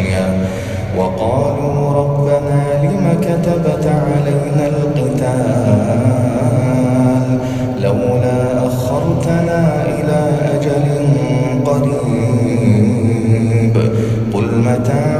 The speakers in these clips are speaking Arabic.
خشية وقالوا ربنا لم كتبت علينا القتال؟ لولا أخرتنا إلى أجل قريب. قل متاع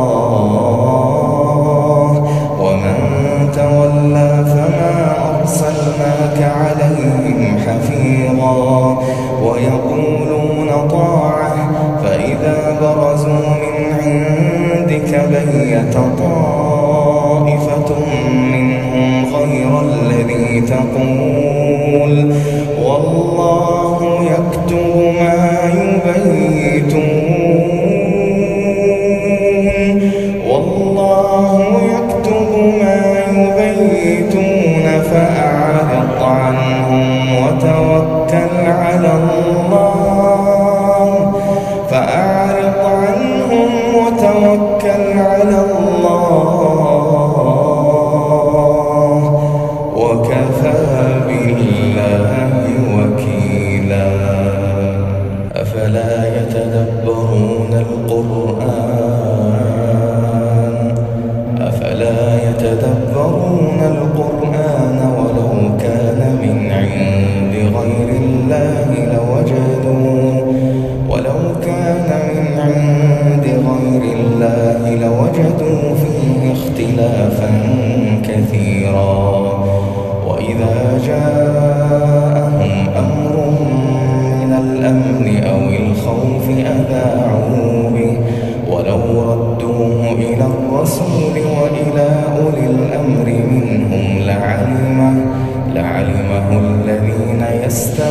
برزوا من عندك بيت طائفة منهم غير الذي تقول والله جاءهم أمر من الأمن أو الخوف أذاعوا به ولو ردوه إلى الرسول وإلى أولي الأمر منهم لعلمه لعلمه الذين يستنبطونه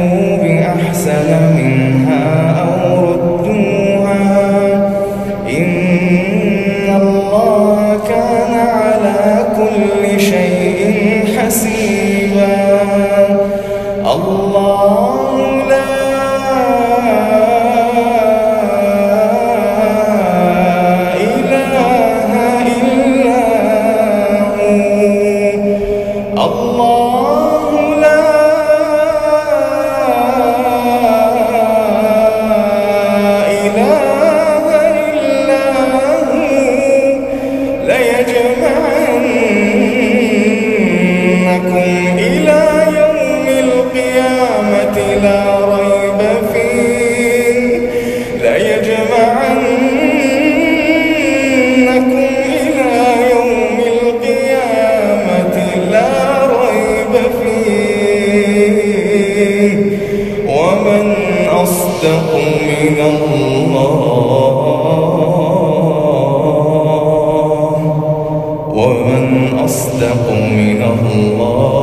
حسيبا. الله الله ومن أصدق من الله